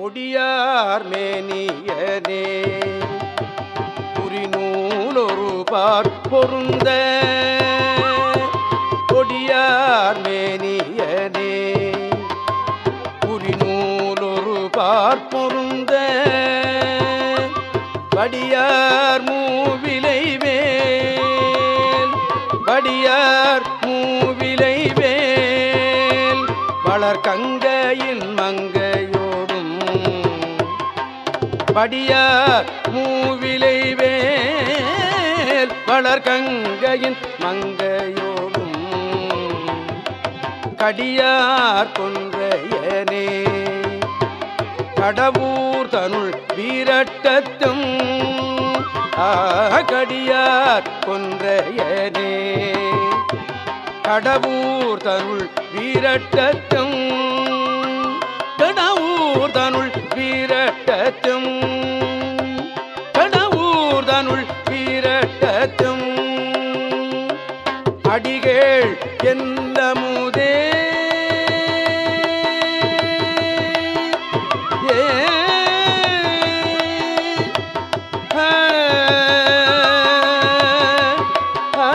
பொடியார் மேனியனே. புரிநூலொரு பார் பொருந்த. பொடியார் மேனியனே. புரிநூலொரு பார் பொருந்த. படியார் மூவிலை வேல் படியார் மூவிலை வேல் வளர் படியார் மூவிலை வேல் வளர் கங்கையின் மங்கையோடும். கடியார் கொன்றையனே கடவுர் தனுள் வீரட்டத்தும். கடியார் கொன்றையனே கடவுர் தனுள் வீரட்டத்தும். கடவுர் தனுள் வீரட்டத்தும். கடவுர் தனுள் அடிகள் எந்த முதே? அடிகள் ஆ, ஆ.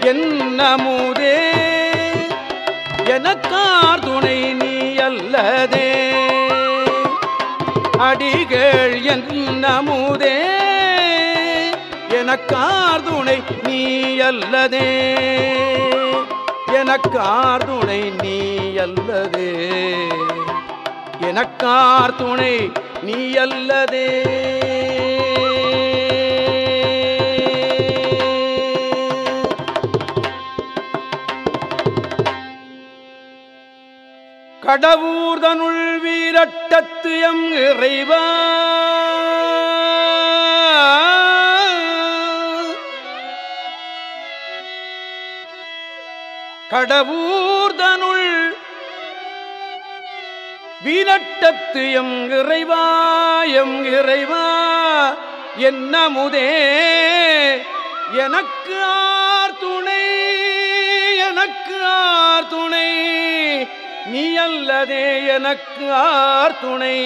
என்னமுதே எனக்கார் துணை நீ அல்லதே. அடிகள் என் நமுதே. எனக்கார்துணை நீ அல்லதே எனக்கார்துணை நீ அல்லதே எனக்கார்துணை நீ அல்லதே கடவுர்தனுள் வீரட்டத்து எம் இறைவா. கடவுர்தனுள் வீரட்டத்து எம் இறைவா எம் இறைவா என்ன முதே எனக்கு ஆர் அல்லதே எனக்கு ஆர் துணை.